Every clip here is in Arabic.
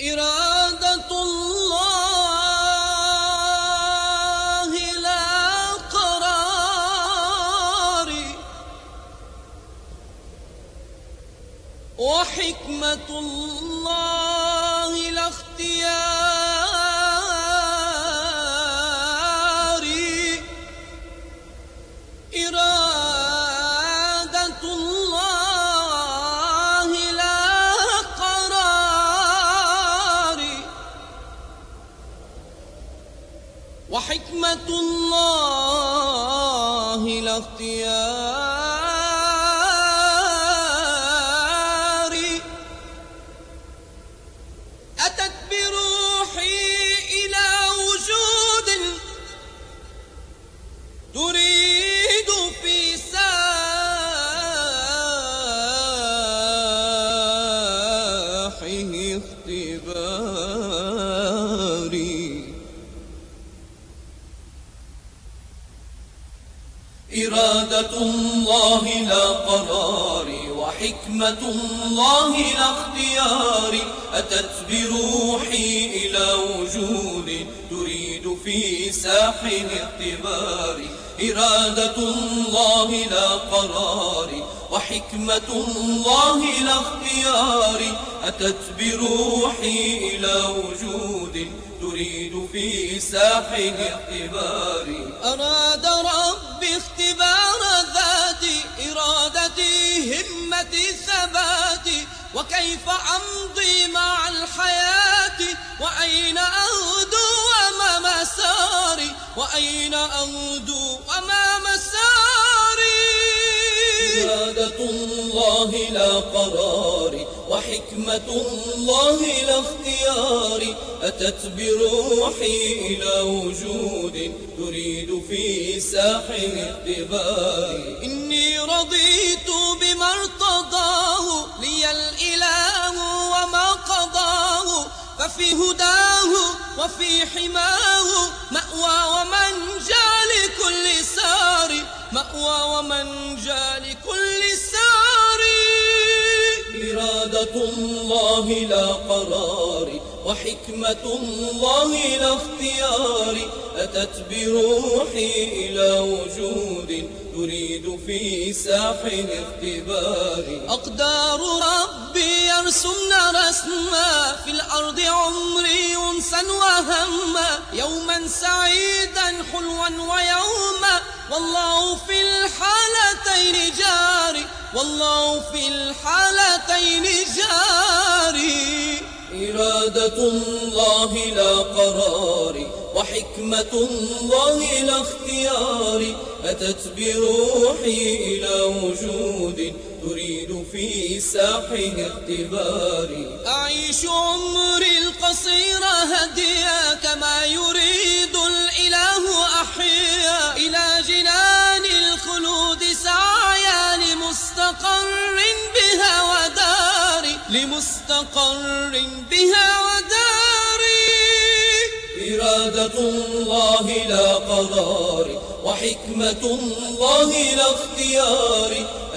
إرادة الله لا قرار. وحكمة الله لا اختيار. إرادة الله لا أتت بروحي إلى وجود تريد في ساحه اختباري إرادة الله لا قرار وحكمة الله لا اختيار. أتت بروحي إلى وجود تريد في ساحل اختبار إرادة الله لا قرار وحكمة الله لا اختيار. أتت بروحي إلى وجود تريد في ساحل اختبار وكيف أمضي مع الحياة؟ وأين أغدو وما مساري؟ وأين أغدو وما مساري؟ إرادة الله لا قرار وحكمة الله لا اختيار أتت بروحي إلى وجود تريد في ساحل اختبار إني رضيت بما ففي هداه وفي حماه مأوى ومنجى لكل سار مأوى ومنجى لكل سار. إرادة الله لا قرار وحكمة الله لا اختيار. أتت بروحي إلى وجود تريد في ساحل اختبار. أقدار ربي في الأرض عمري أنسا وهما يوما سعيدا حلوا ويوما. والله في الحالتين جاري والله في الحالتين جاري. إرادة الله لا قرار وحكمة الله لا اختيار. أتت بروحي إلى وجود تريد في ساحل اختبار أعيش عمري القصير هديا كما يريد الإله أحيا. إلى جنان الخلود سعيا لمستقر بها وداري. لمستقر بها وداري. إرادة الله لا قرار وحكمة الله لا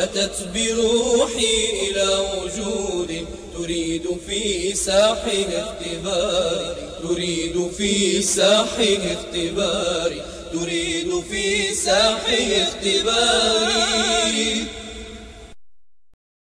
أتت بروحي إلى وجود تريد في ساحل اختبار تريد في ساحل اختبار تريد في ساحل اختبار